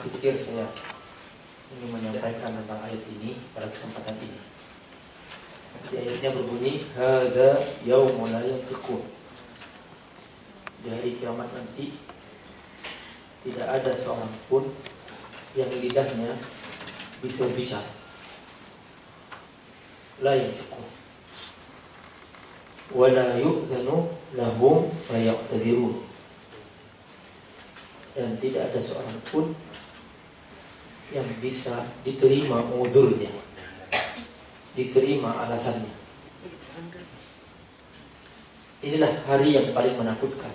berpikir saya ingin menyampaikan tentang ayat ini pada kesempatan ini. Di ayatnya berbunyi Hada yaumul yantiqun. Di hari kiamat nanti tidak ada seorang pun yang lidahnya bisa bicara. La yantiqun. Wala yu'zanu lahum fayaqtadirun dan tidak ada seorang pun yang bisa diterima uzurnya diterima alasannya. Inilah hari yang paling menakutkan.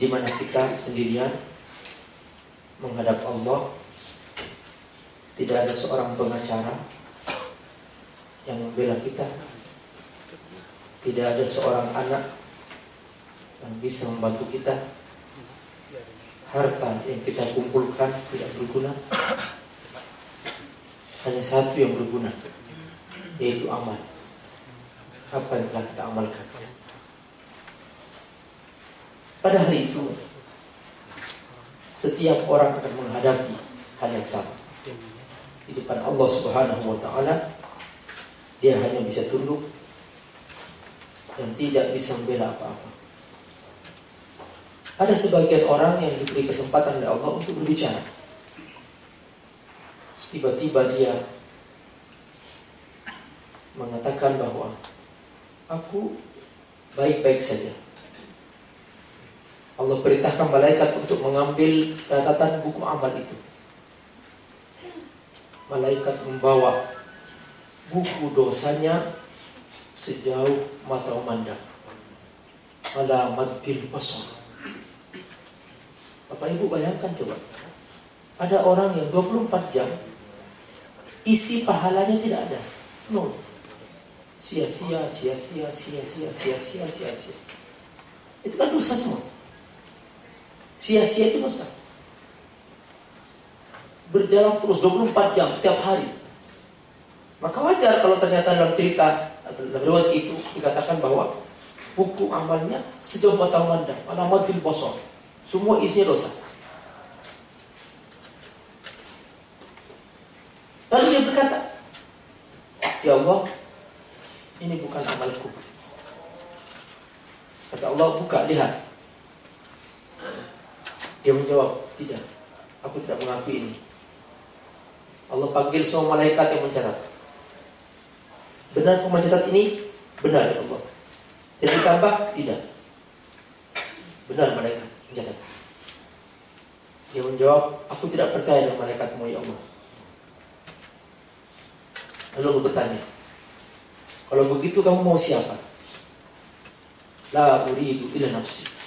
Di mana kita sendirian menghadap Allah. Tidak ada seorang pengacara yang membela kita. Tidak ada seorang anak yang bisa membantu kita harta yang kita kumpulkan tidak berguna. Hanya satu yang berguna yaitu amal. Apa yang telah kita amalkan? Pada hari itu setiap orang akan menghadapi hal yang sama. Di depan Allah Subhanahu wa taala dia hanya bisa tunduk dan tidak bisa membela apa-apa ada sebagian orang yang diberi kesempatan oleh Allah untuk berbicara. Tiba-tiba dia mengatakan bahwa aku baik-baik saja. Allah perintahkan malaikat untuk mengambil catatan buku amal itu. Malaikat membawa buku dosanya sejauh mata memandang. Alamat basar Bapak Ibu bayangkan coba. Ada orang yang 24 jam isi pahalanya tidak ada. Nol. Sia-sia, sia-sia, sia-sia, sia-sia, sia-sia. Itu kan dosa semua. Sia-sia itu dosa. Berjalan terus 24 jam setiap hari. Maka wajar kalau ternyata dalam cerita dalam riwayat itu dikatakan bahwa buku amalnya sejauh mata memandang, alamat bosor semua isinya dosa. Lalu dia berkata, Ya Allah, ini bukan amalku. Kata Allah, buka, lihat. Dia menjawab, tidak. Aku tidak mengakui ini. Allah panggil semua malaikat yang mencatat. Benar mencatat ini? Benar ya Allah. Jadi ditambah? Tidak. Benar malaikat mencatat. Dia menjawab, aku tidak percaya dengan malaikatmu ya Allah. Lalu aku bertanya, kalau begitu kamu mau siapa? La uridu ila nafsi.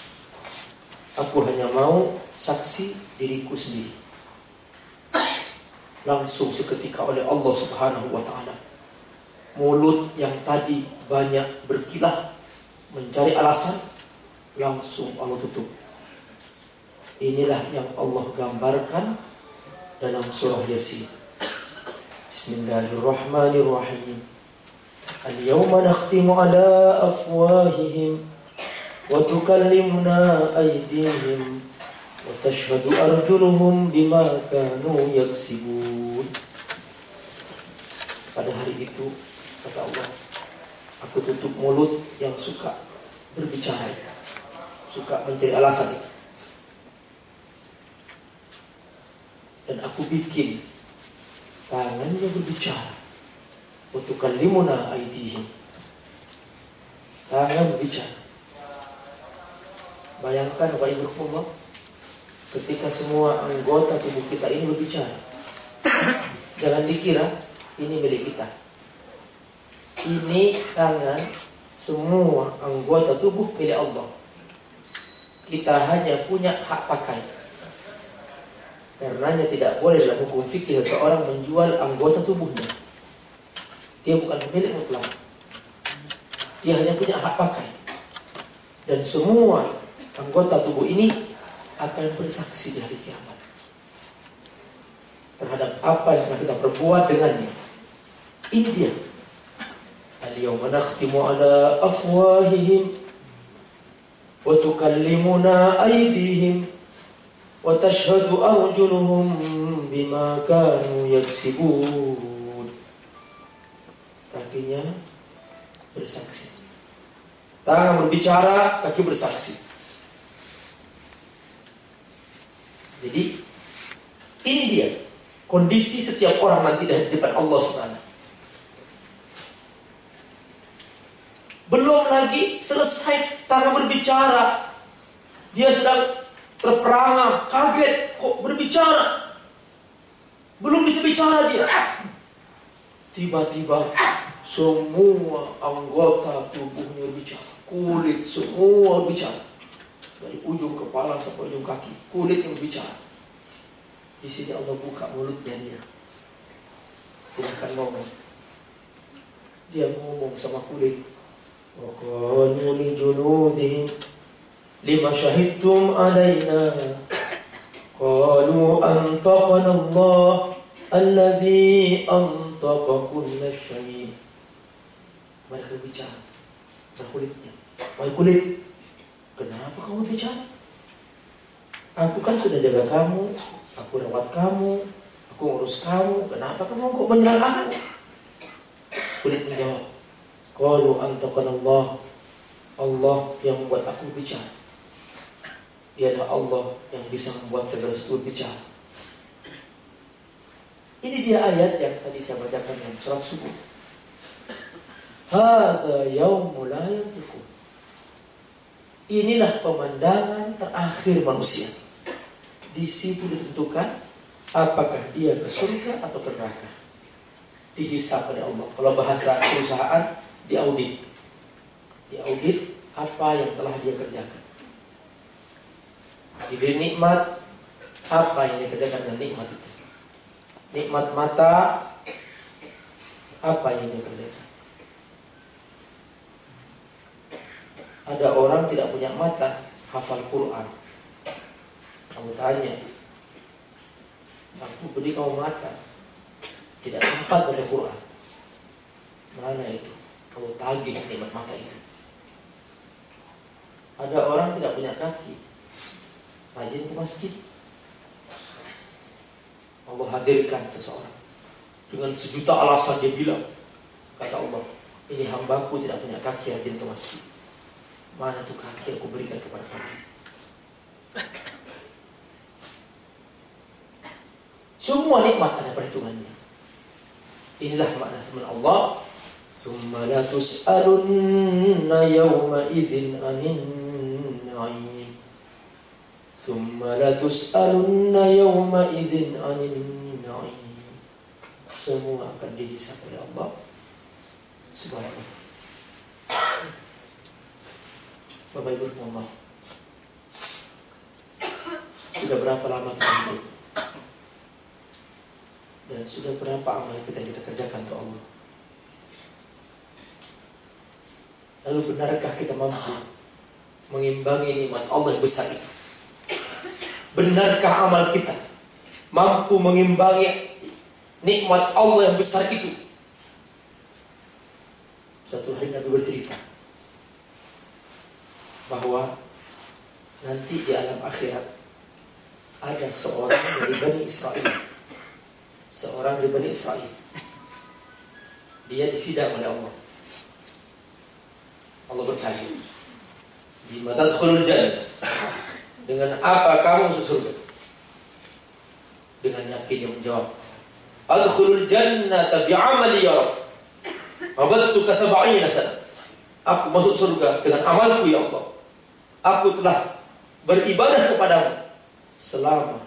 Aku hanya mau saksi diriku sendiri. Langsung seketika oleh Allah Subhanahu wa taala. Mulut yang tadi banyak berkilah mencari alasan langsung Allah tutup Inilah yang Allah gambarkan dalam surah Yasin. Bismillahirrahmanirrahim. Al-yawma nakhtimu ala afwahihim wa tukallimuna aydihim wa tashhadu arjuluhum bima kanu yaksibun. Pada hari itu kata Allah, aku tutup mulut yang suka berbicara, suka mencari alasan itu. Dan aku bikin tangannya berbicara. Untuk kalimuna aidihim tangan berbicara. Bayangkan Bapak Ibu ketika semua anggota tubuh kita ini berbicara. Jangan dikira ini milik kita. Ini tangan semua anggota tubuh milik Allah. Kita hanya punya hak pakai Karenanya tidak boleh dalam hukum fikih seseorang menjual anggota tubuhnya. Dia bukan pemilik mutlak. Dia hanya punya hak pakai. Dan semua anggota tubuh ini akan bersaksi di hari kiamat. Terhadap apa yang telah kita perbuat dengannya. Ini dia. Al-yawma nakhtimu ala afwahihim wa tukallimuna aydihim tashhadu arjuluhum bima kanu yaksibun kakinya bersaksi. Tangan berbicara kaki bersaksi. Jadi ini dia kondisi setiap orang nanti di depan Allah Subhanahu Belum lagi selesai tangan berbicara. Dia sedang terperangah, kaget, kok berbicara. Belum bisa bicara dia. Tiba-tiba semua anggota tubuhnya berbicara. Kulit semua berbicara. Dari ujung kepala sampai ujung kaki. Kulit yang berbicara. Di sini Allah buka mulutnya dia. Silahkan ngomong. Dia ngomong sama kulit. وقالوا لجلودهم لما شهدتم علينا قالوا أنطقنا الله الذي أنطق كل شيء mereka bicara berkulitnya wahai kulit kenapa kamu bicara aku kan sudah jaga kamu aku rawat kamu aku ngurus kamu kenapa kamu kok menyerang aku kulit menjawab Qalu antaqana Allah. Allah yang membuat aku bicara. Dia adalah Allah yang bisa membuat segala sesuatu bicara. Ini dia ayat yang tadi saya bacakan dalam surat subuh. Hada yaumul. Inilah pemandangan terakhir manusia. Di situ ditentukan apakah dia ke surga atau ke neraka. Dihisap oleh Allah. Kalau bahasa perusahaan, diaudit. Diaudit apa yang telah dia kerjakan. Diberi nikmat, apa yang dia kerjakan dengan nikmat itu. Nikmat mata, apa yang dia kerjakan. Ada orang tidak punya mata, hafal Quran. Kamu tanya, aku beri kamu mata, tidak sempat baca Quran. Mana itu? Kalau tagih nikmat mata itu. Ada orang tidak punya kaki, rajin ke masjid. Allah hadirkan seseorang dengan sejuta alasan dia bilang, kata Allah, ini hambaku tidak punya kaki rajin ke masjid. Mana tuh kaki aku berikan kepada kamu? Semua nikmat ada perhitungannya. Inilah makna firman Allah ثم لتسألن يومئذ عن النعيم ثم لتسألن يومئذ عن النعيم semua akan dihisap oleh Allah Subhanahu wa Bapak Ibu Allah Sudah berapa lama kita hidup Dan sudah berapa amal kita kita kerjakan untuk Allah Lalu benarkah kita mampu mengimbangi nikmat Allah yang besar itu? Benarkah amal kita mampu mengimbangi nikmat Allah yang besar itu? Satu hari Nabi bercerita bahwa nanti di alam akhirat ada seorang dari Bani Israel. Seorang dari Bani Israel. Dia disidang oleh Allah. Allah bertanya, di mata jannah? Dengan apa kamu masuk surga? Dengan yakin dia menjawab, Adkhulul jannata bi'amali ya Rabb. Abadtu kasaba'ina sana. Aku masuk surga dengan amalku ya Allah. Aku telah beribadah kepadamu selama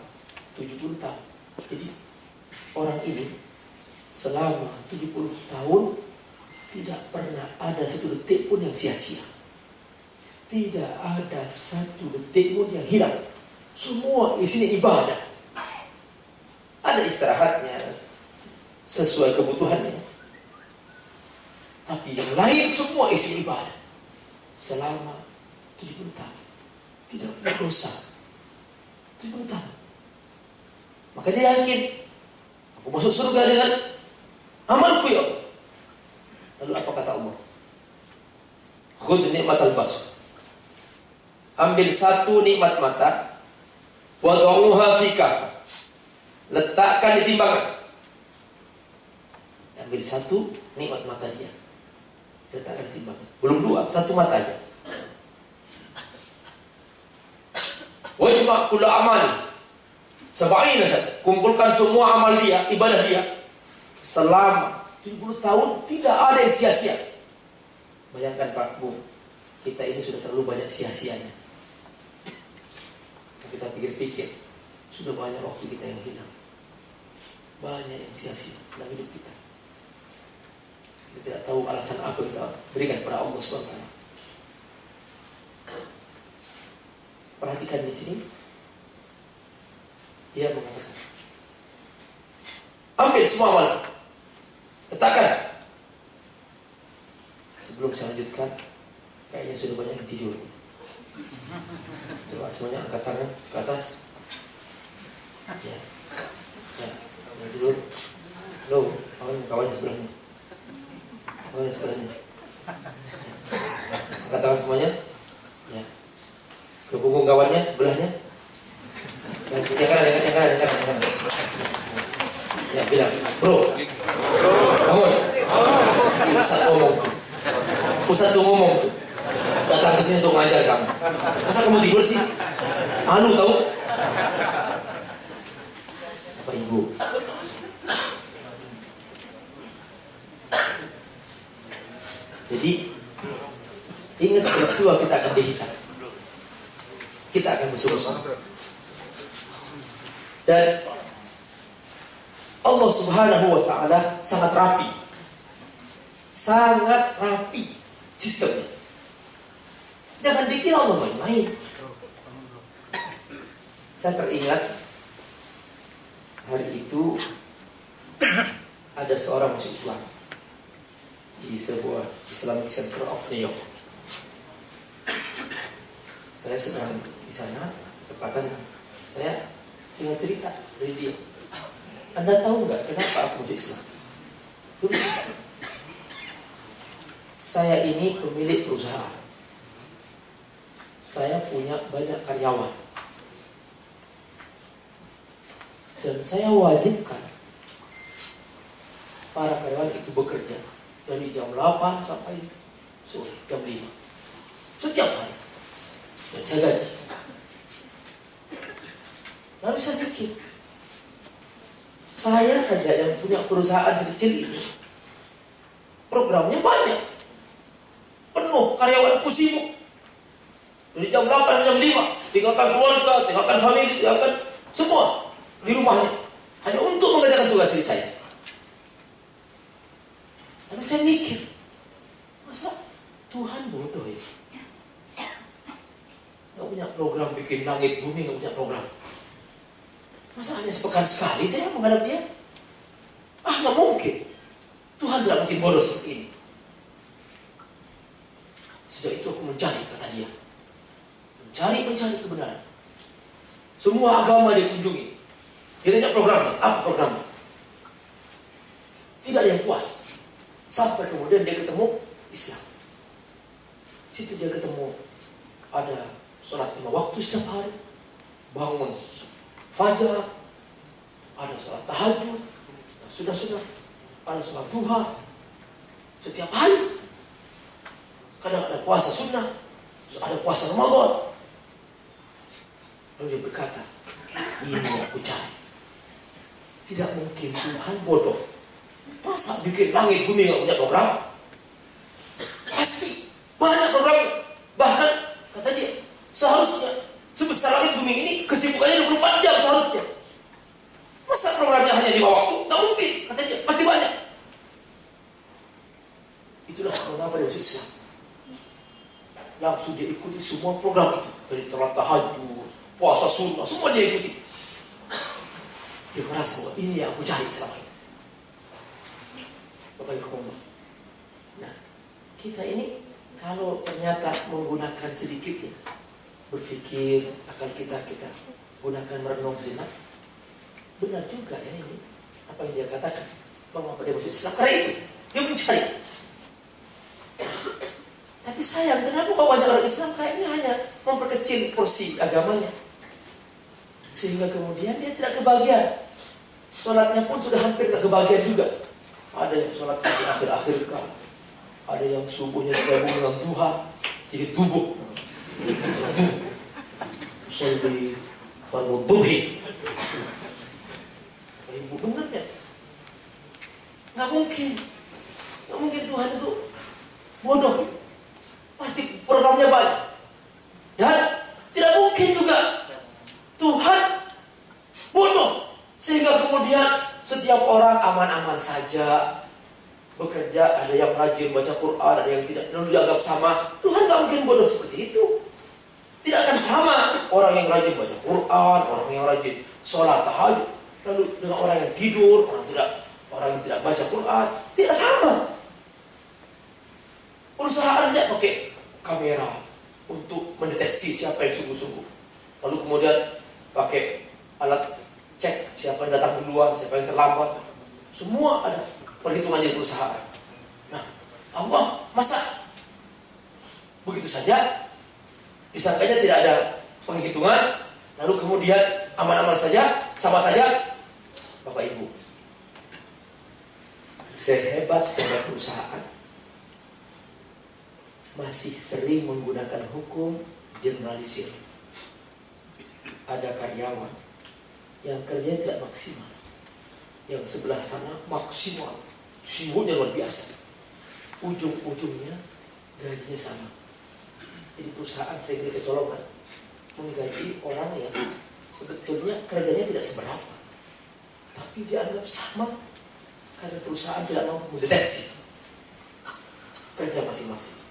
70 tahun. Jadi orang ini selama 70 tahun tidak pernah ada satu detik pun yang sia-sia. Tidak ada satu detik pun yang hilang. Semua isinya ibadah. Ada istirahatnya sesuai kebutuhannya. Tapi yang lain semua isi ibadah. Selama 70 tahun. Tidak punya dosa. 70 tahun. Maka dia yakin. Aku masuk surga dengan amalku ya. Lalu apa kata Allah? Khud nikmat al-basar. Ambil satu nikmat mata, Wad'uha fi kafah. Letakkan di timbangan. Ambil satu nikmat mata dia. Letakkan di timbangan. Belum dua, satu mata aja. Wajib kula amali. Sebaiknya kumpulkan semua amal dia, ibadah dia selama 70 tahun tidak ada yang sia-sia. Bayangkan Pak Bu, kita ini sudah terlalu banyak sia-sianya. Kita pikir-pikir, sudah banyak waktu kita yang hilang. Banyak yang sia-sia dalam hidup kita. Kita tidak tahu alasan apa kita berikan kepada Allah SWT. Perhatikan di sini. Dia mengatakan, ambil semua amal. Letakkan. Sebelum saya lanjutkan, kayaknya sudah banyak yang tidur. Coba semuanya angkat tangan ke atas. Ya. Ya. Tidur. Lo, kawan kawannya sebelahnya. Kawannya sebelahnya. Ya. Semuanya. Ya. Ke punggung kawannya sebelahnya. Yang, kanan, yang kanan, yang. Ya, bilang, bro. Bangun. Ustaz ngomong tuh. Ustaz tuh ngomong tuh. Datang ke sini untuk ngajar kamu. Masa kamu tidur sih? Malu tahu? Apa ibu? Jadi ingat peristiwa kita akan dihisap. Kita akan bersuruh Dan Allah Subhanahu wa taala sangat rapi. Sangat rapi sistemnya. Jangan dikira Allah main-main. Saya teringat hari itu ada seorang masuk Islam di sebuah Islamic Center of New York. Saya sedang di sana, tepatkan saya dengar cerita dari dia. Anda tahu nggak kenapa aku masuk Islam? Saya ini pemilik perusahaan. Saya punya banyak karyawan. Dan saya wajibkan para karyawan itu bekerja dari jam 8 sampai sore jam 5. Setiap hari. Dan saya gaji. Lalu saya pikir, saya saja yang punya perusahaan kecil ini, programnya banyak. Penuh, karyawan sibuk. Dari jam 8 jam 5, tinggalkan keluarga, tinggalkan famili, tinggalkan semua di rumahnya. Hanya untuk mengerjakan tugas diri saya. Lalu saya mikir, masa Tuhan bodoh ya? Gak punya program bikin langit bumi, gak punya program. Masa hanya sepekan sekali saya menghadap dia? Ah, nggak mungkin. Tuhan tidak mungkin bodoh seperti ini. Sejak itu aku mencari, kata dia. Mencari, mencari kebenaran. Semua agama dia kunjungi. Dia tanya programnya, apa programnya? Tidak ada yang puas. Sampai kemudian dia ketemu Islam. Situ dia ketemu ada sholat lima waktu setiap hari. Bangun fajar. Ada sholat tahajud. Sudah-sudah. Ada sholat duha. Setiap hari. Kadang ada puasa sunnah. Ada puasa Ramadan. Lalu dia berkata, ini aku cari. Tidak mungkin Tuhan bodoh. Masa bikin langit bumi nggak punya program? Pasti banyak program. Bahkan kata dia seharusnya sebesar langit bumi ini kesibukannya 24 jam seharusnya. Masa programnya hanya lima waktu? Nggak mungkin kata dia. Pasti banyak. Itulah mengapa dia masuk Islam. Langsung dia ikuti semua program itu dari sholat tahajud, puasa sunnah, semua dia ikuti. Dia merasa bahwa ini yang aku cari selama ini. Bapak Ibu Nah, kita ini kalau ternyata menggunakan sedikit ya, berpikir akan kita kita gunakan merenung sinak, benar juga ya ini apa yang dia katakan. Mengapa dia masuk Islam? Karena itu dia mencari. Tapi sayang, kenapa kok banyak orang Islam kayaknya hanya memperkecil porsi agamanya? Sehingga kemudian dia tidak kebahagiaan. Sholatnya pun sudah hampir tidak kebahagiaan juga. Ada yang sholat di akhir-akhir kah. Ada yang subuhnya digabung dengan Tuhan. Jadi tubuh. Usalli farduhi. Ibu benar ya? Nggak mungkin. Nggak mungkin Tuhan itu bodoh. Pasti programnya banyak. Dan tidak mungkin juga Tuhan bodoh. Sehingga kemudian setiap orang aman-aman saja bekerja, ada yang rajin baca Quran, ada yang tidak, lalu dianggap sama. Tuhan nggak mungkin bodoh seperti itu. Tidak akan sama orang yang rajin baca Quran, orang yang rajin sholat tahajud, lalu dengan orang yang tidur, orang tidak orang yang tidak baca Quran, tidak sama. Perusahaan saja pakai kamera untuk mendeteksi siapa yang sungguh-sungguh. Lalu kemudian pakai alat cek siapa yang datang duluan, siapa yang terlambat. Semua ada perhitungan di perusahaan. Allah masa begitu saja disangkanya tidak ada penghitungan, lalu kemudian aman-aman saja, sama saja, Bapak Ibu. Sehebat hebat perusahaan, masih sering menggunakan hukum jurnalisir. Ada karyawan yang kerjanya tidak maksimal, yang sebelah sana maksimal, sibuknya luar biasa. Ujung-ujungnya gajinya sama. Jadi perusahaan sering kecolongan menggaji orang yang sebetulnya kerjanya tidak seberapa tapi dianggap sama karena perusahaan tidak mampu mendeteksi kerja masing-masing.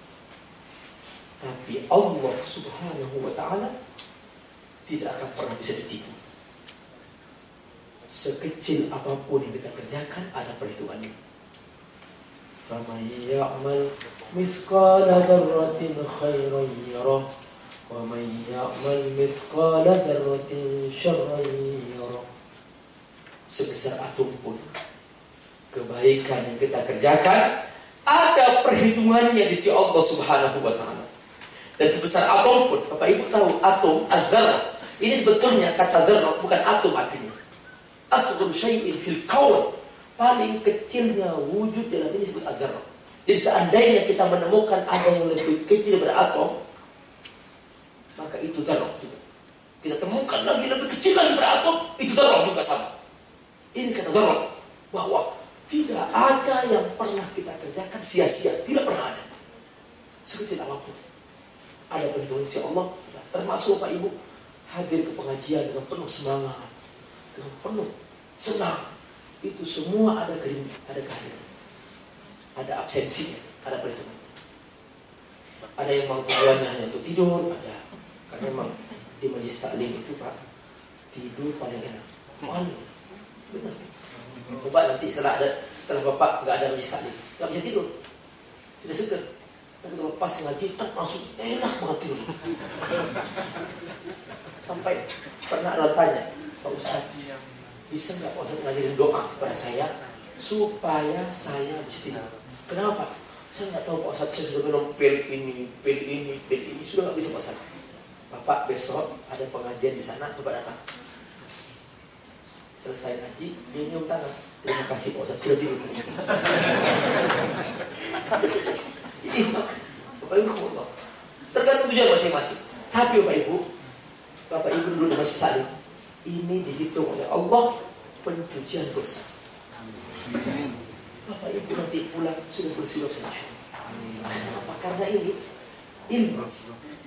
Tapi Allah subhanahu wa ta'ala tidak akan pernah bisa ditipu. Sekecil apa pun yang kita kerjakan ada perhitungannya فمن يعمل مثقال ذرة خيرا يره ومن يعمل مثقال ذرة شرا يره sebesar atom pun kebaikan yang kita kerjakan ada perhitungannya di sisi Allah Subhanahu wa taala. Dan sebesar atom pun, Bapak Ibu tahu atom adzar ini sebetulnya kata dzarrah bukan atom artinya. Asghar syai'in fil kaun paling kecilnya wujud dalam ini disebut azhar. Jadi seandainya kita menemukan ada yang lebih kecil daripada atom, maka itu zarah juga. Kita temukan lagi lebih kecil lagi atom, itu zarah juga sama. Ini kata zarah bahwa tidak ada yang pernah kita kerjakan sia-sia, tidak pernah ada. Sekecil apa pun. Ada si Allah, termasuk Pak Ibu hadir ke pengajian dengan penuh semangat, dengan penuh senang, itu semua ada kering, ada kehadiran. Ada absensinya, ada perhitungan. Ada yang mau tujuannya hanya untuk tidur, ada. Karena memang di majlis taklim itu Pak, tidur paling enak. Paling benar. Bapak nanti setelah ada setelah Bapak nggak ada majlis taklim, nggak bisa tidur. Tidak seger. Tapi kalau pas ngaji, tak langsung enak banget tidur. Sampai pernah ada tanya, Pak Ustaz, bisa nggak Pak ngajarin doa kepada saya supaya saya bisa tidur? Kenapa? Saya nggak tahu Pak Ustadz, saya sudah minum pil ini, pil ini, pil ini, sudah nggak bisa Pak Ustadz. Bapak besok ada pengajian di sana, Bapak datang. Selesai ngaji, dia nyium tangan. Terima kasih Pak Ustadz, sudah tidur. Jadi, Bapak Ibu, tergantung tujuan masing-masing. Tapi Bapak Ibu, Bapak Ibu dulu masih saling ini dihitung oleh Allah pencucian dosa. Bapak Ibu nanti pulang sudah bersih dosa Kenapa? Karena ini ilmu.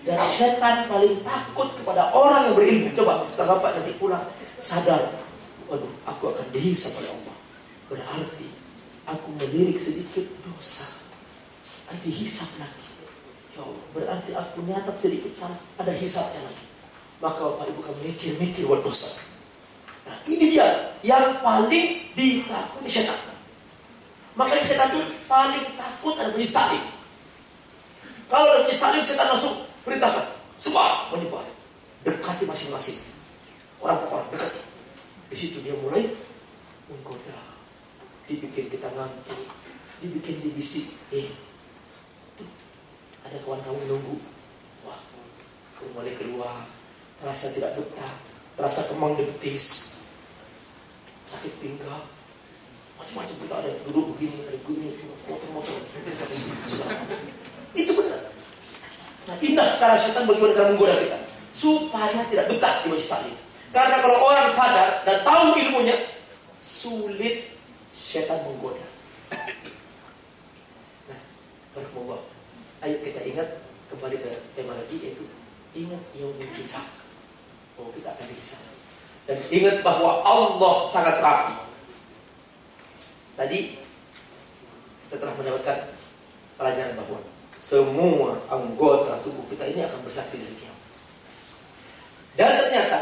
Dan setan paling takut kepada orang yang berilmu. Coba setelah Bapak nanti pulang sadar, waduh, aku akan dihisap oleh Allah. Berarti aku melirik sedikit dosa. Ada dihisap lagi. Ya Allah, berarti aku nyatat sedikit salah, ada hisapnya lagi maka Bapak Ibu akan mikir-mikir buat dosa. Nah ini dia yang paling ditakuti setan. Makanya setan itu paling takut ada bunyi salim. Kalau ada bunyi salim, setan langsung perintahkan. Semua menyebar. Dekati masing-masing. Orang-orang dekat. Di situ dia mulai menggoda. Dibikin kita ngantuk. Dibikin dibisik. Eh, tuh, ada kawan kamu menunggu. Wah, kamu mulai keluar terasa tidak betah. terasa kemang betis, sakit pinggang, macam-macam kita ada duduk begini, ada begini, motor-motor. Itu benar. Nah, indah cara setan bagaimana cara menggoda kita supaya tidak betah di majelis taklim. Karena kalau orang sadar dan tahu ilmunya, sulit setan menggoda. Nah, berkumpulah. Ayo kita ingat kembali ke tema lagi yaitu ingat yang hisab. Oh, kita akan dihisab. Dan ingat bahwa Allah sangat rapi. Tadi kita telah mendapatkan pelajaran bahwa semua anggota tubuh kita ini akan bersaksi dari kiamat. Dan ternyata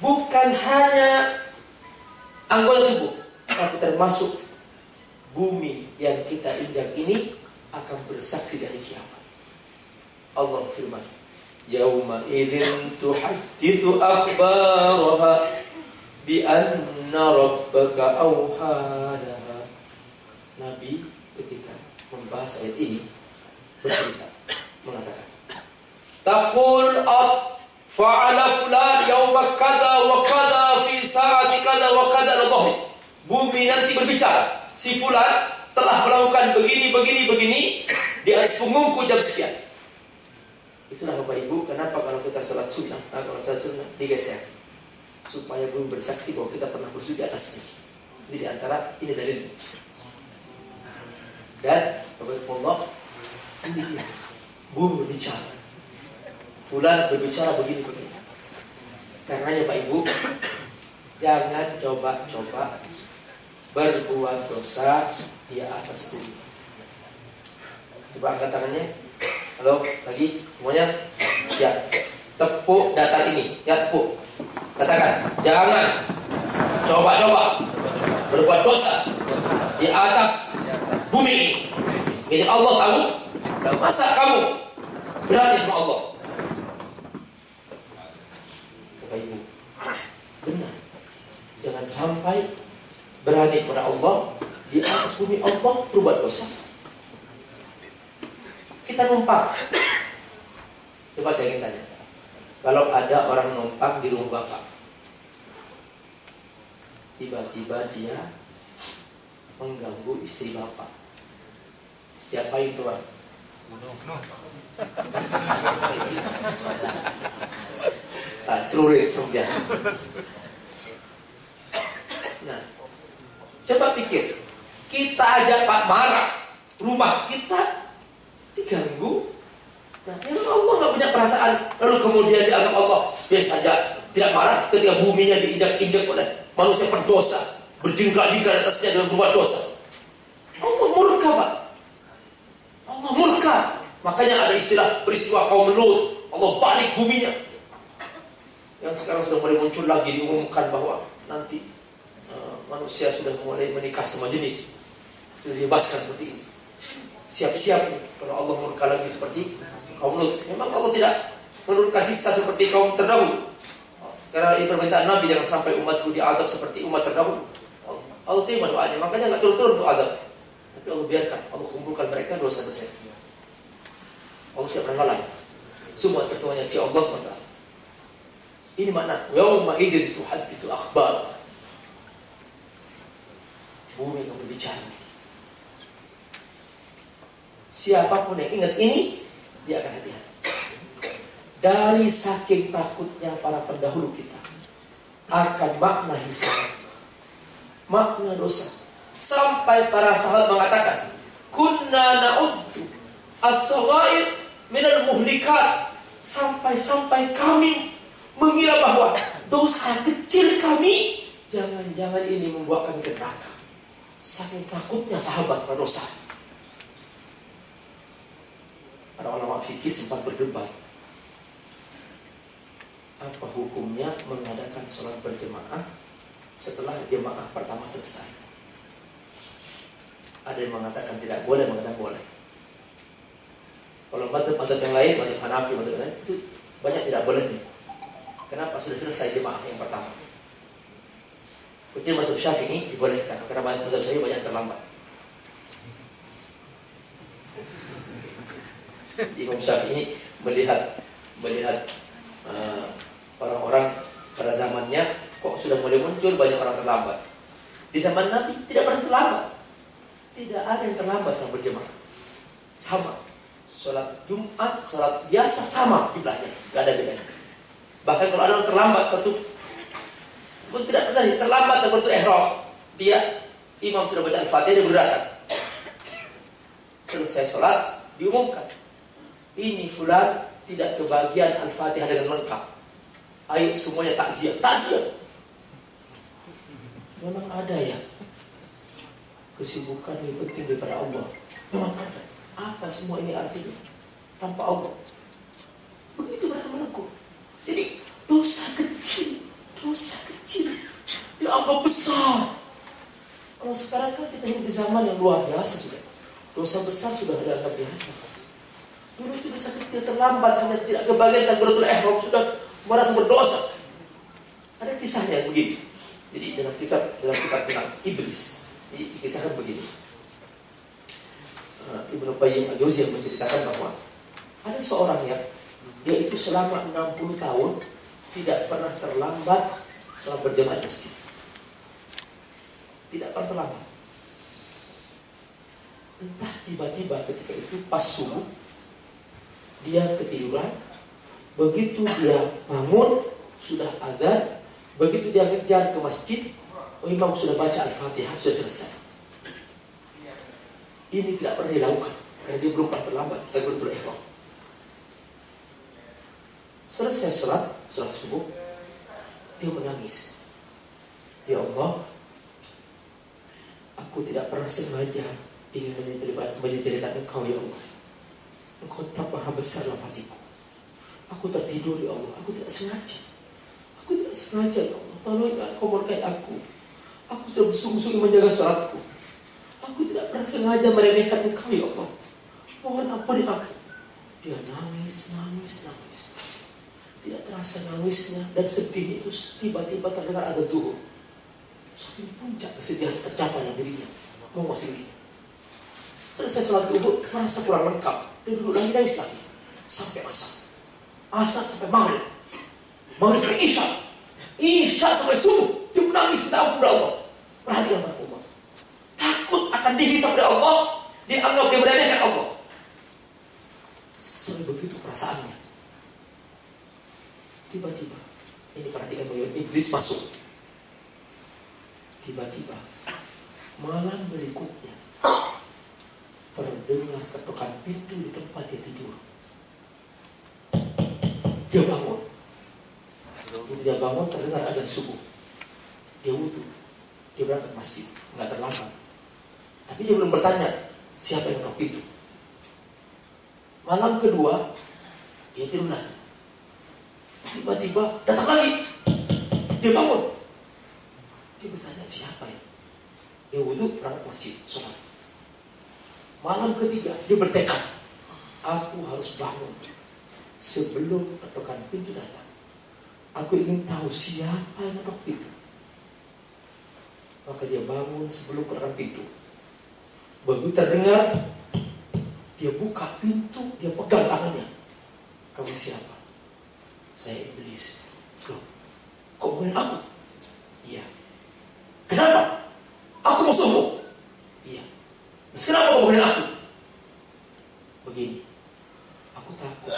bukan hanya anggota tubuh, tapi termasuk bumi yang kita injak ini akan bersaksi dari kiamat. Allah firman, "Yauma idzin tuhadditsu akhbaraha bi anna rabbaka awhalaha." Nabi ketika membahas ayat ini bercerita mengatakan, "Taqul fa'ala fulan yauma kada wa kada fi sa'ati kada wa kada Bumi nanti berbicara, si fulan telah melakukan begini begini begini di atas punggungku jam sekian. Itulah Bapak Ibu, kenapa kalau kita sholat sunnah, nah, kalau sholat sunnah digeser supaya bumi bersaksi bahwa kita pernah bersujud di atasnya. Jadi antara ini dalil. Dan Bapak Ibu Allah, ini dia. Bumi berbicara. Fulan berbicara begini-begini. Karenanya Pak Ibu, jangan coba-coba berbuat dosa di atas bumi. Coba angkat tangannya. Halo, lagi semuanya? Ya, tepuk data ini. Ya, tepuk. Katakan, jangan coba-coba berbuat dosa di atas bumi ini. Allah tahu. Masa kamu berani sama Allah? Bapak Ibu. Benar. Jangan sampai berani kepada Allah di atas bumi Allah berbuat dosa. Kita numpang. Coba saya ingin tanya. Kalau ada orang numpang di rumah Bapak. Tiba-tiba dia mengganggu istri Bapak. Diapain tuan? Nah, celurit sembilan. Nah, coba pikir, kita aja Pak marah, rumah kita diganggu. Nah, memang Allah nggak punya perasaan, lalu kemudian dianggap Allah biasa saja tidak marah ketika buminya diinjak-injak oleh manusia berdosa, berjingkrak-jingkrak atasnya dalam berbuat dosa. Allah murka, Pak. Allah murka. Makanya ada istilah peristiwa kaum Lut. Allah balik buminya yang sekarang sudah mulai muncul lagi diumumkan bahwa nanti uh, manusia sudah mulai menikah semua jenis sudah dibebaskan seperti ini siap-siap. Kalau Allah murka lagi seperti kaum Lut. Memang Allah tidak menurunkan siksa seperti kaum terdahulu. Karena ini permintaan Nabi jangan sampai umatku diadab seperti umat terdahulu. Allah terima doanya makanya nggak turun-turun untuk adab. Tapi Allah biarkan Allah kumpulkan mereka dosa-dosa. Allah tidak pernah lalai semua ketuanya si Allah SWT. Ini makna yauma idzin tuhadditsu akhbar. Bumi akan berbicara. Siapa pun yang ingat ini, dia akan hati-hati. Dari saking takutnya para pendahulu kita akan makna hisab, makna dosa. Sampai para sahabat mengatakan, "Kunna na'uddu as-saghair minal muhlikat." Sampai-sampai kami mengira bahwa dosa kecil kami jangan-jangan ini membuat kami ke neraka. Saking takutnya sahabat pada dosa. Para ulama fikih sempat berdebat. Apa hukumnya mengadakan sholat berjemaah setelah jemaah pertama selesai? Ada yang mengatakan tidak boleh, mengatakan boleh. Kalau madzhab-madzhab yang lain, madzhab Hanafi, madzhab lain itu banyak tidak boleh nih. Kenapa sudah selesai jemaah yang pertama? Kemudian Madhab Syafi'i dibolehkan karena Madhab Syafi'i banyak terlambat. Imam Syafi'i melihat melihat uh, orang-orang pada zamannya kok sudah mulai muncul banyak orang terlambat. Di zaman Nabi tidak pernah terlambat. Tidak ada yang terlambat sama berjemaah. Sama. Sholat Jumat, sholat biasa sama kiblahnya. Gak ada bedanya. Bahkan kalau ada orang terlambat satu pun tidak pernah terlambat atau bertu ihram. Dia imam sudah baca Al-Fatihah dia berdatang. Selesai sholat diumumkan. Ini fulan tidak kebagian Al-Fatihah dengan lengkap. Ayo semuanya takziah. Takziah. Memang ada ya kesibukan lebih penting daripada Allah. Memang ada. Apa semua ini artinya? Tanpa Allah. Begitu mereka meneguk. Jadi dosa kecil, dosa kecil dianggap besar. Kalau sekarang kan kita hidup di zaman yang luar biasa sudah. Dosa besar sudah dianggap biasa. Dulu itu dosa kecil terlambat hanya tidak kebagian dan betul ihram sudah merasa berdosa. Ada kisahnya begini. Jadi dalam kisah dalam kitab tentang iblis, jadi dikisahkan begini. Uh, Ibnu Qayyim al-Jauziyah menceritakan bahwa ada seorang yang dia itu selama 60 tahun tidak pernah terlambat selama berjamaah masjid. Tidak pernah terlambat. Entah tiba-tiba ketika itu pas subuh dia ketiduran, begitu dia bangun sudah ada Begitu dia kejar ke masjid, oh imam sudah baca Al-Fatihah, sudah selesai. Ini tidak pernah dilakukan karena dia belum pernah terlambat takbiratul ihram. Selesai sholat, sholat subuh, dia menangis. Ya Allah, aku tidak pernah sengaja ingin menyebelkan engkau ya Allah. Engkau tak maha besar dalam hatiku. Aku tertidur ya Allah, aku tidak sengaja. Aku tidak sengaja ya Allah. Tolong ya kau berkai aku. Aku sudah bersungguh-sungguh menjaga sholatku. Aku tidak pernah sengaja meremehkan engkau ya Allah. Mohon ampuni aku. Dia nangis, nangis, nangis. Tidak terasa nangisnya dan sedih itu tiba-tiba terdengar ada duhur. Saking puncak kesedihan tercapai dirinya. Mau masih begini. Selesai sholat duhur, merasa kurang lengkap. Duduk lagi nangis lagi. Sampai asar. Asar sampai maghrib. Maghrib sampai isya. Isya sampai subuh. Dia menangis minta ampun Allah. Perhatikan para umat. Takut akan dihisap oleh Allah. Dianggap dia meremehkan Allah. Sampai begitu perasaannya. Tiba-tiba. Ini perhatikan bagaimana iblis masuk. Tiba-tiba. Malam berikutnya. Terdengar ketukan pintu di tempat dia tidur. Dia bangun. Begitu dia bangun terdengar azan subuh. Dia wudhu. Dia berangkat masjid. Nggak terlambat. Tapi dia belum bertanya siapa yang ketok pintu. Malam kedua dia tidur lagi. Tiba-tiba datang lagi. Dia bangun. Dia bertanya siapa ya? Dia wudhu berangkat masjid sholat. Malam ketiga dia bertekad. Aku harus bangun sebelum ketukan pintu datang. Aku ingin tahu siapa yang ngetok pintu. Maka dia bangun sebelum keluar pintu. Begitu terdengar, dia buka pintu, dia pegang tangannya. Kamu siapa? Saya iblis. Loh, kok bukan aku? Iya. Kenapa? Aku musuhmu. Iya. Kenapa kau bukan aku? Begini. Aku takut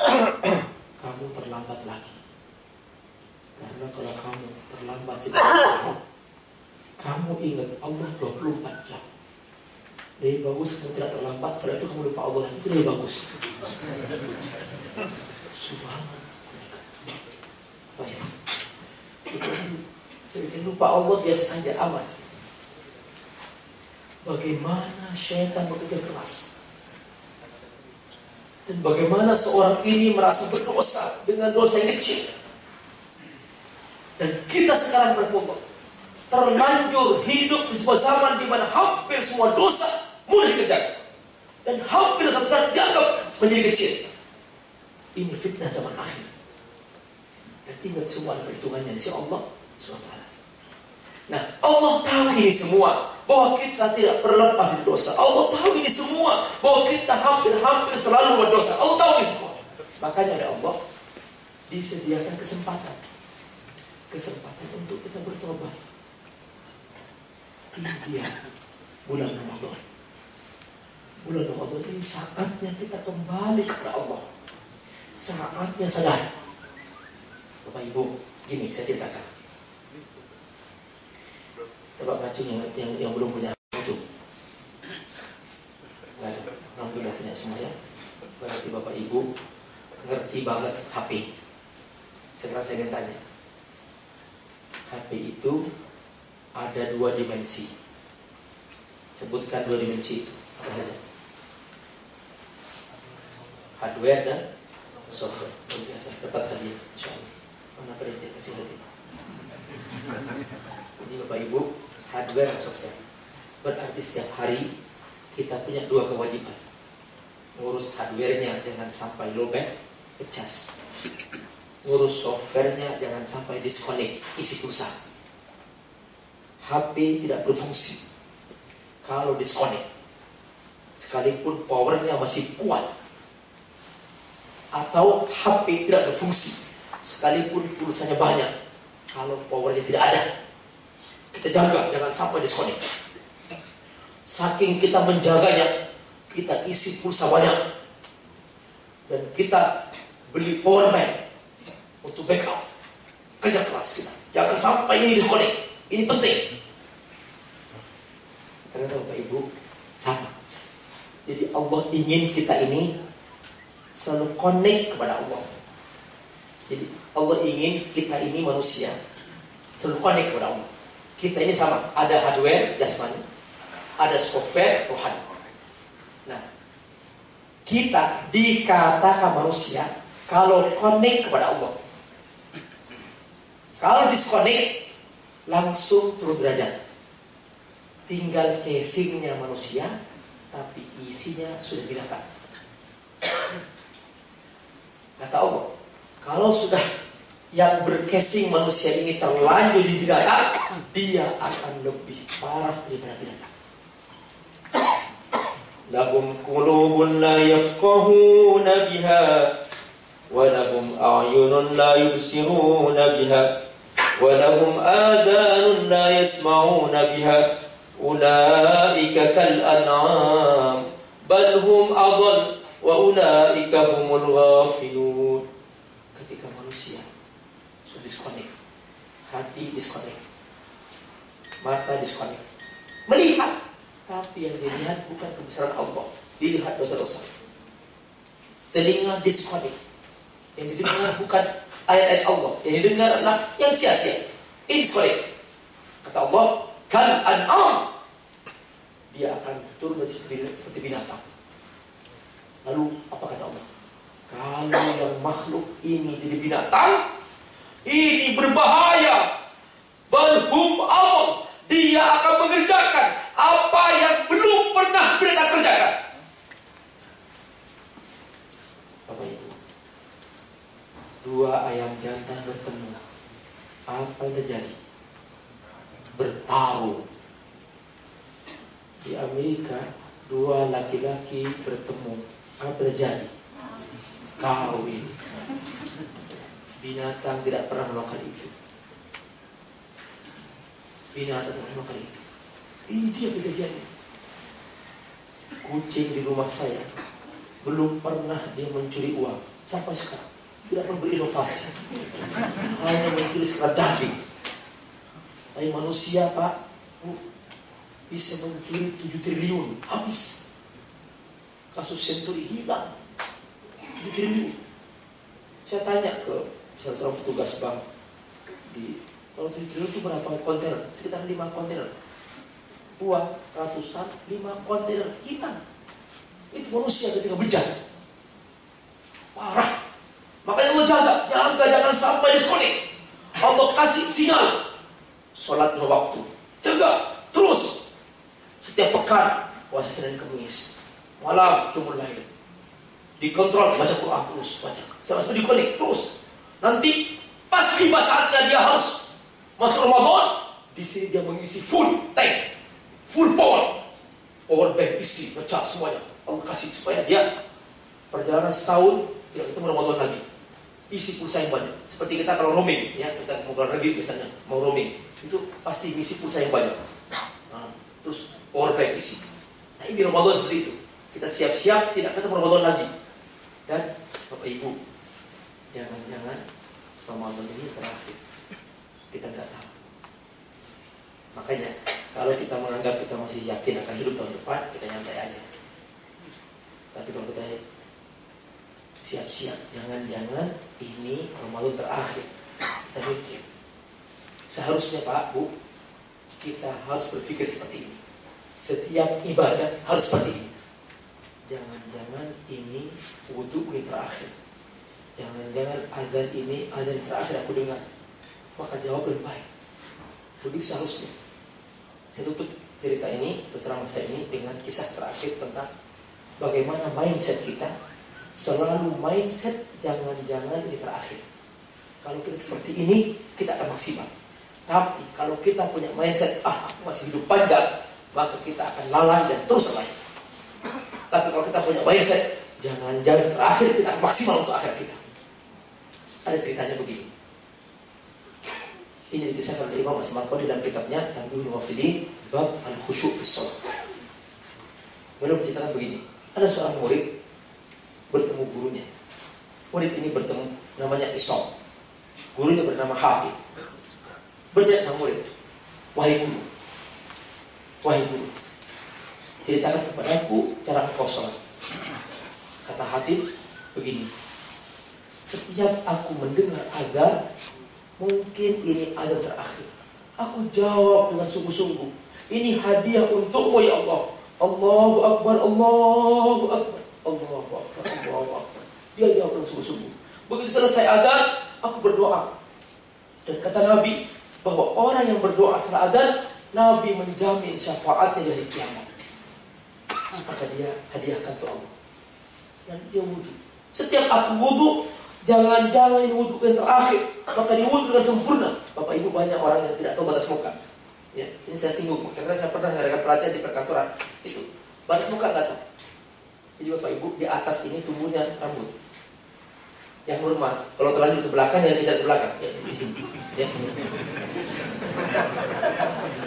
kamu terlambat lagi. Karena kalau kamu terlambat sedikit, kamu ingat Allah 24 jam. Lebih bagus kamu tidak terlambat, setelah itu kamu lupa Allah. Itu lebih bagus. Subhanallah. Baik. Itu, sedikit lupa Allah biasa saja aman. Bagaimana syaitan bekerja keras. Dan bagaimana seorang ini merasa berdosa dengan dosa yang kecil. Dan kita sekarang berkumpul terlanjur hidup di sebuah zaman di mana hampir semua dosa mudah dikejar dan hampir dosa besar dianggap menjadi kecil. Ini fitnah zaman akhir. Dan ingat semua perhitungannya sisi Allah SWT. Nah, Allah tahu ini semua bahwa kita tidak terlepas dari dosa. Allah tahu ini semua bahwa kita hampir-hampir selalu berdosa. Allah tahu ini semua. Makanya oleh Allah disediakan kesempatan kesempatan untuk kita bertobat. Ini dia bulan Ramadan. Bulan Ramadan ini saatnya kita kembali kepada Allah. Saatnya sadar. Bapak Ibu, gini saya ceritakan. Coba ngacung yang, yang, yang belum punya ngacung. Alhamdulillah punya semua ya. Berarti Bapak Ibu ngerti banget HP. Sekarang saya ingin tanya. HP itu ada dua dimensi. Sebutkan dua dimensi itu. Apa saja? Hardware dan software. Luar biasa. Dapat hadiah. Insya Allah. Mana perhatian kasih. Jadi Bapak Ibu, hardware dan software. Berarti setiap hari kita punya dua kewajiban. Ngurus hardware-nya jangan sampai lobek, pecas. Ngurus software-nya jangan sampai disconnect, isi pulsa. HP tidak berfungsi kalau disconnect. Sekalipun powernya masih kuat. Atau HP tidak berfungsi sekalipun pulsanya banyak. Kalau powernya tidak ada. Kita jaga jangan sampai disconnect. Saking kita menjaganya, kita isi pulsa banyak. Dan kita beli power bank untuk backup. Kerja keras kita. Jangan sampai ini disconnect. Ini penting. Ternyata Bapak Ibu sama. Jadi Allah ingin kita ini selalu connect kepada Allah. Jadi Allah ingin kita ini manusia selalu connect kepada Allah. Kita ini sama, ada hardware jasmani, ada software rohani. Nah, kita dikatakan manusia kalau connect kepada Allah. Kalau disconnect langsung turun derajat. Tinggal casingnya manusia, tapi isinya sudah binatang. Kata Allah, kalau sudah yang berkesing manusia ini terlanjur di binatang, dia akan lebih parah daripada binatang. Lahum qulubun la yafqahuna biha wa lahum a'yunun la yubsiruna biha wa lahum adanun la yasma'una biha ulaika kal an'am bal hum adall wa ulaika humul ghafilun disconnect. Hati disconnect. Mata disconnect. Melihat. Tapi yang dilihat bukan kebesaran Allah. Dilihat dosa-dosa. Telinga disconnect. Yang didengar bukan ayat-ayat Allah. Yang didengar adalah yang sia-sia. Ini disconnect. Kata Allah kan an'am. Dia akan turun seperti binatang. Lalu apa kata Allah? Kalau yang makhluk ini jadi binatang, ini berbahaya. Balhum Allah, dia akan mengerjakan apa yang belum pernah binatang kerjakan. Bapak Ibu, dua ayam jantan bertemu. Apa yang terjadi? Bertarung. Di Amerika, dua laki-laki bertemu. Apa terjadi? kawin. Binatang tidak pernah melakukan itu. Binatang tidak melakukan itu. Ini dia kejadiannya. Kucing di rumah saya belum pernah dia mencuri uang sampai sekarang. Tidak pernah berinovasi. Hanya mencuri sekedar daging. Tapi manusia pak bisa mencuri 7 triliun habis. Kasus senturi hilang triliun. Saya tanya ke salah seorang petugas bank di kalau triliun itu berapa kontainer? Sekitar lima kontainer. Uang ratusan, lima kontainer hilang. Itu manusia ketika bejat. Parah. Makanya Allah jaga, jaga jangan sampai disconnect. Allah kasih sinyal. Sholat waktu. Jaga, terus. Setiap pekan, puasa Senin Kamis. Malam, lain dikontrol baca Quran terus baca sama di dikonek terus nanti pas tiba saatnya dia harus masuk Ramadan di sini dia mengisi full tank full power power bank isi ngecas semuanya Allah kasih supaya dia perjalanan setahun tidak ketemu Ramadan lagi isi pulsa yang banyak. Seperti kita kalau roaming, ya kita mau keluar negeri misalnya, mau roaming, itu pasti isi pulsa yang banyak. Nah, terus power bank isi. Nah ini Ramadan seperti itu. Kita siap-siap tidak ketemu Ramadan lagi. Dan Bapak Ibu, jangan-jangan Ramadan ini terakhir. Kita nggak tahu. Makanya kalau kita menganggap kita masih yakin akan hidup tahun depan, kita nyantai aja. Tapi kalau kita siap-siap, jangan-jangan ini Ramadan terakhir. Kita mikir. Seharusnya Pak, Bu, kita harus berpikir seperti ini. Setiap ibadah harus seperti ini. Jangan-jangan ini wudhu terakhir. Jangan-jangan azan ini azan terakhir aku dengar. Maka jawab lebih baik. Begitu seharusnya. Saya tutup cerita ini, tutup saya ini dengan kisah terakhir tentang bagaimana mindset kita selalu mindset jangan-jangan ini terakhir. Kalau kita seperti ini, kita akan maksimal. Tapi kalau kita punya mindset, ah aku masih hidup panjang, maka kita akan lalai dan terus lalai. Tapi kalau kita punya mindset, jangan-jangan terakhir kita akan maksimal untuk akhir kita. Ada ceritanya begini. Ini dikisahkan oleh Imam Asma di dalam kitabnya Tanbihul Wafidin Bab Al-Khusyuk fi Beliau menceritakan begini. Ada seorang murid bertemu gurunya. Murid ini bertemu namanya Isom. Gurunya bernama Hati. Bertanya sama murid, wahai guru, wahai guru, ceritakan kepadaku cara engkau sholat. Kata Hati begini, setiap aku mendengar azan, Mungkin ini azan terakhir. Aku jawab dengan sungguh-sungguh. Ini hadiah untukmu ya Allah. Allahu Akbar, Allahu Akbar, Allahu Akbar, Allahu Akbar. Dia jawab dengan sungguh-sungguh. Begitu selesai azan, aku berdoa. Dan kata Nabi bahwa orang yang berdoa setelah azan, Nabi menjamin syafaatnya dari kiamat. Maka dia hadiahkan untuk Allah. Dan dia wudhu. Setiap aku wudhu, Jangan-jangan ini wudhu yang terakhir. Maka di wudhu dengan sempurna. Bapak Ibu banyak orang yang tidak tahu batas muka. Ya, ini saya singgung karena saya pernah mengadakan pelatihan di perkantoran. Itu batas muka nggak tahu. Jadi Bapak Ibu di atas ini tumbuhnya rambut. Yang normal, kalau terlanjur ke belakang yang tidak ke belakang, ya. Ya.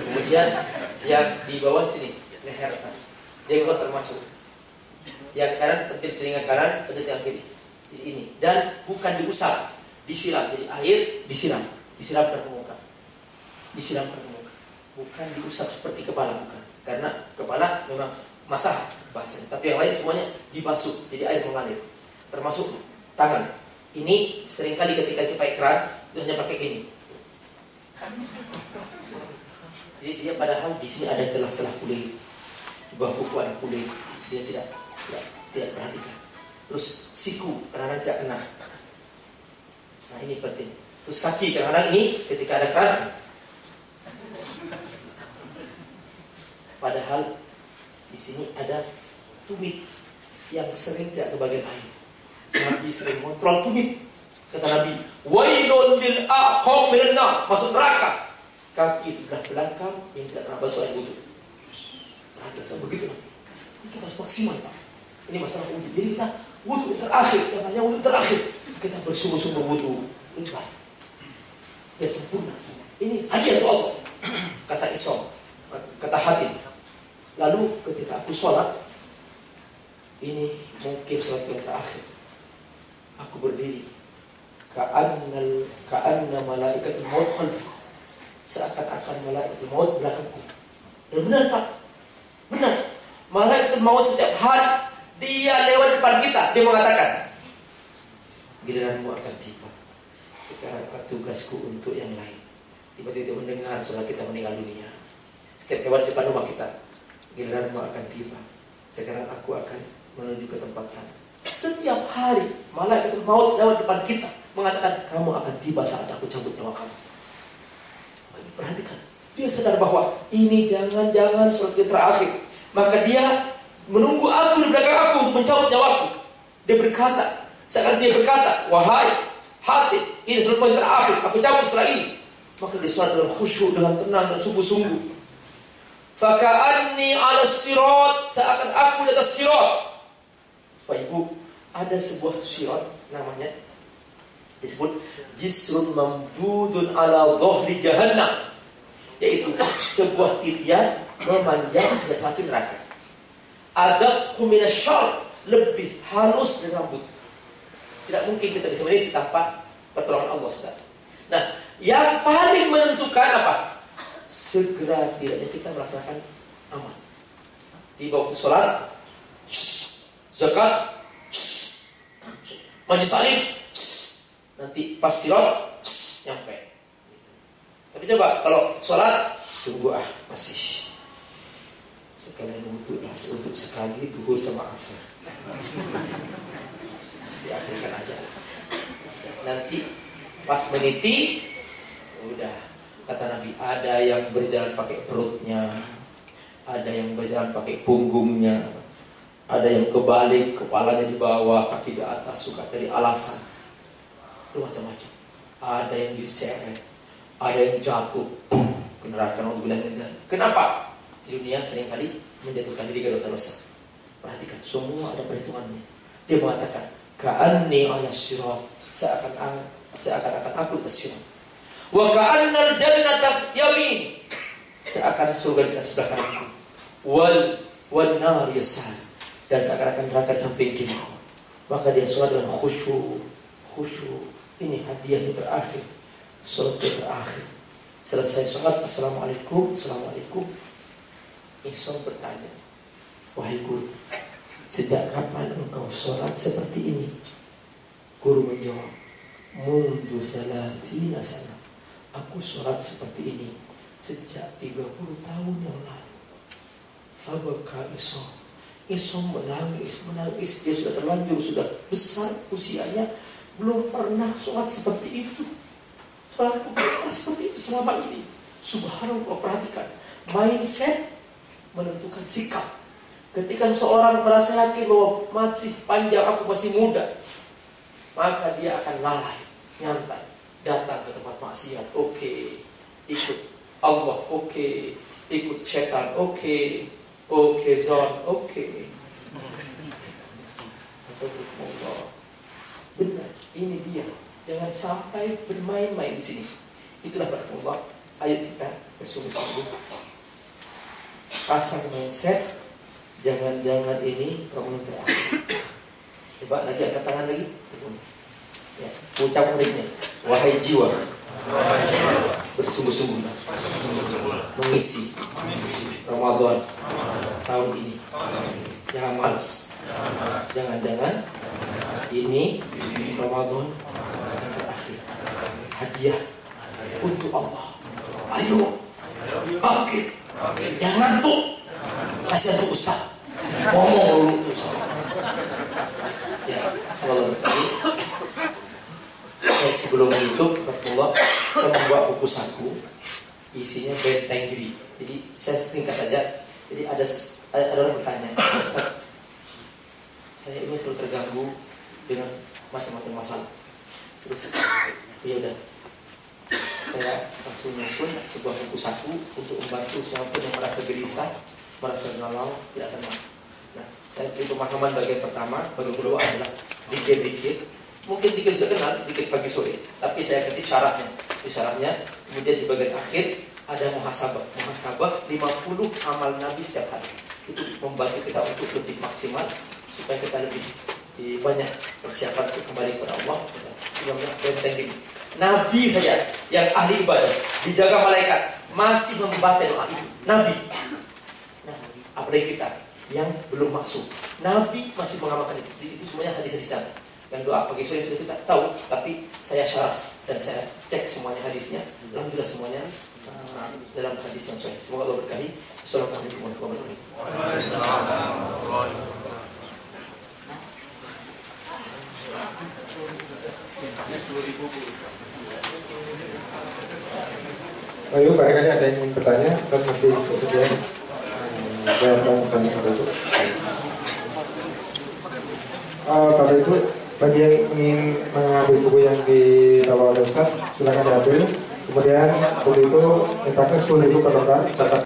Kemudian yang di bawah sini, leher atas, jenggot termasuk. Yang kanan pentil telinga kanan, pentil telinga kiri ini dan bukan diusap, disiram. Jadi air disiram, disiramkan ke muka. Disiramkan ke muka. Bukan diusap seperti kepala bukan. Karena kepala memang masalah bahasanya. Tapi yang lain semuanya dibasuh, jadi air mengalir. Termasuk tangan. Ini sering kali ketika kita pakai keran itu hanya pakai gini. Jadi dia padahal di sini ada celah-celah kulit, di bawah ada kulit, dia tidak tidak tidak perhatikan. Terus siku kadang-kadang tidak kena. Nah ini penting. Terus kaki kadang-kadang ini ketika ada keran. Padahal di sini ada tumit yang sering tidak kebagian air. Nabi sering kontrol tumit. Kata Nabi, Wailun lil minan masuk neraka. Kaki sebelah belakang yang tidak pernah basuh air wudhu. Perhatikan begitu. Ini kita harus maksimal Pak. Ini masalah wudhu. Jadi kita wudhu terakhir, namanya wudhu terakhir. Kita bersungguh-sungguh wudhu. Ini baik. Ya sempurna semua. Ini hadiah untuk Allah. Kata Isom, kata Hatim. Lalu ketika aku sholat, ini mungkin sholat yang terakhir. Aku berdiri. Ka'annal ka'anna malaikatul maut khalf. Seakan-akan malaikatul maut belakangku. Dan benar Pak. Benar. Malaikat maut setiap hari dia lewat depan kita, dia mengatakan, giliranmu akan tiba. Sekarang tugasku untuk yang lain. Tiba-tiba mendengar suara kita meninggal dunia. Setiap lewat depan rumah kita, giliranmu akan tiba. Sekarang aku akan menuju ke tempat sana. Setiap hari malaikat maut lewat depan kita mengatakan kamu akan tiba saat aku cabut nyawa kamu. Perhatikan, dia sadar bahwa ini jangan-jangan suatu terakhir. Maka dia menunggu aku di belakang aku mencabut nyawaku. Dia berkata, seakan dia berkata, wahai hati, ini yang terakhir, aku cabut setelah ini. Maka dia sholat dengan khusyuk, dengan tenang dan sungguh-sungguh. Faka'anni ala sirat, seakan aku di atas sirat. Pak Ibu, ada sebuah sirat namanya disebut jisrun mamdudun ala dhahri jahannam yaitu sebuah titian memanjang ke samping neraka. Ada kuminasyar lebih halus dari rambut. Tidak mungkin kita bisa meniti tanpa pertolongan Allah Saudara. Nah, yang paling menentukan apa? Segera tidaknya kita melaksanakan amal. Di waktu sholat, zakat, majlis salim, nanti pas sirat, nyampe. Tapi coba kalau sholat tunggu ah masih sekalian untuk untuk sekali tunggu sama asar. Diakhirkan aja. Nanti pas meniti udah. Kata Nabi ada yang berjalan pakai perutnya ada yang berjalan pakai punggungnya ada yang kebalik kepalanya di bawah kaki di atas suka dari alasan. Itu macam-macam. Ada yang diseret ada yang jatuh ke neraka kenapa di dunia sering kali menjatuhkan diri ke dosa-dosa perhatikan semua ada perhitungannya dia mengatakan ka'anni ala seakan seakan-akan aku tersium. Wa ka'annal jannata yamin. Seakan surga di sebelah kananku. Wal wal nar yasal. Dan seakan-akan neraka di samping kiri. Maka dia sholat dengan khusyuk. Khusyuk. Ini hadiah yang terakhir. Sholat terakhir. Selesai sholat. Assalamualaikum. Assalamualaikum. Isom bertanya. Wahai guru. Sejak kapan engkau sholat seperti ini? Guru menjawab mundu salasina sana. Aku sholat seperti ini sejak 30 tahun yang lalu. Fabaka isom. Isom menangis, menangis. Dia sudah terlanjur, sudah besar usianya. Belum pernah sholat seperti itu. Sholat pernah seperti itu selama ini. Subhanallah, perhatikan. Mindset menentukan sikap. Ketika seorang merasa yakin bahwa masih panjang, aku masih muda, maka dia akan lalai nyantai datang ke tempat maksiat oke okay. ikut Allah oke okay. ikut setan oke okay. oke okay, zon oke okay. benar ini dia jangan sampai bermain-main di sini itulah Allah ayat kita bersungguh-sungguh pasang mindset jangan-jangan ini kamu terakhir coba lagi angkat tangan lagi Ya, ucap muridnya, wahai jiwa, bersungguh-sungguh mengisi Ramadan tahun ini. Jangan malas. Jangan-jangan ini Ramadan yang terakhir. Hadiah untuk Allah. Ayo, bangkit. Jangan tuh kasih untuk Ustaz. Ngomong dulu terus. Ya, selalu berkali saya sebelum itu Rasulullah saya membuat buku saku. Isinya benteng diri jadi saya ringkas saja. Jadi ada ada orang bertanya saya ini selalu terganggu dengan macam-macam masalah. Terus ya udah saya langsung nyusun sebuah buku saku untuk membantu siapa pun yang merasa gelisah merasa galau tidak tenang nah saya beri pemahaman bagian pertama bagian kedua adalah dikit-dikit Mungkin dikit sudah kenal, dikit pagi sore. Tapi saya kasih syaratnya. Di syaratnya, kemudian di bagian akhir ada muhasabah. Muhasabah 50 amal Nabi setiap hari. Itu membantu kita untuk lebih maksimal supaya kita lebih banyak persiapan untuk kembali kepada Allah. Mudah-mudahan benteng diri. Nabi saja yang ahli ibadah dijaga malaikat masih membaca doa itu. Nabi. Nah, apalagi kita yang belum masuk. Nabi masih mengamalkan itu. Itu semuanya hadis-hadis yang doa pagi sore sudah kita tahu, tapi saya syarat dan saya cek semuanya hadisnya. Alhamdulillah semuanya uh, dalam hadis yang sahih. Semoga Allah berkahi. Assalamualaikum warahmatullahi wabarakatuh. Ayo, barangkali ada yang ingin bertanya, kita masih bersedia. Jawab tanya Bapak Ibu. Uh, Bapak Ibu, bagi yang ingin mengambil buku yang dibawa oleh Ustaz, silakan diambil. Kemudian buku itu impaknya 10 ribu per lembar,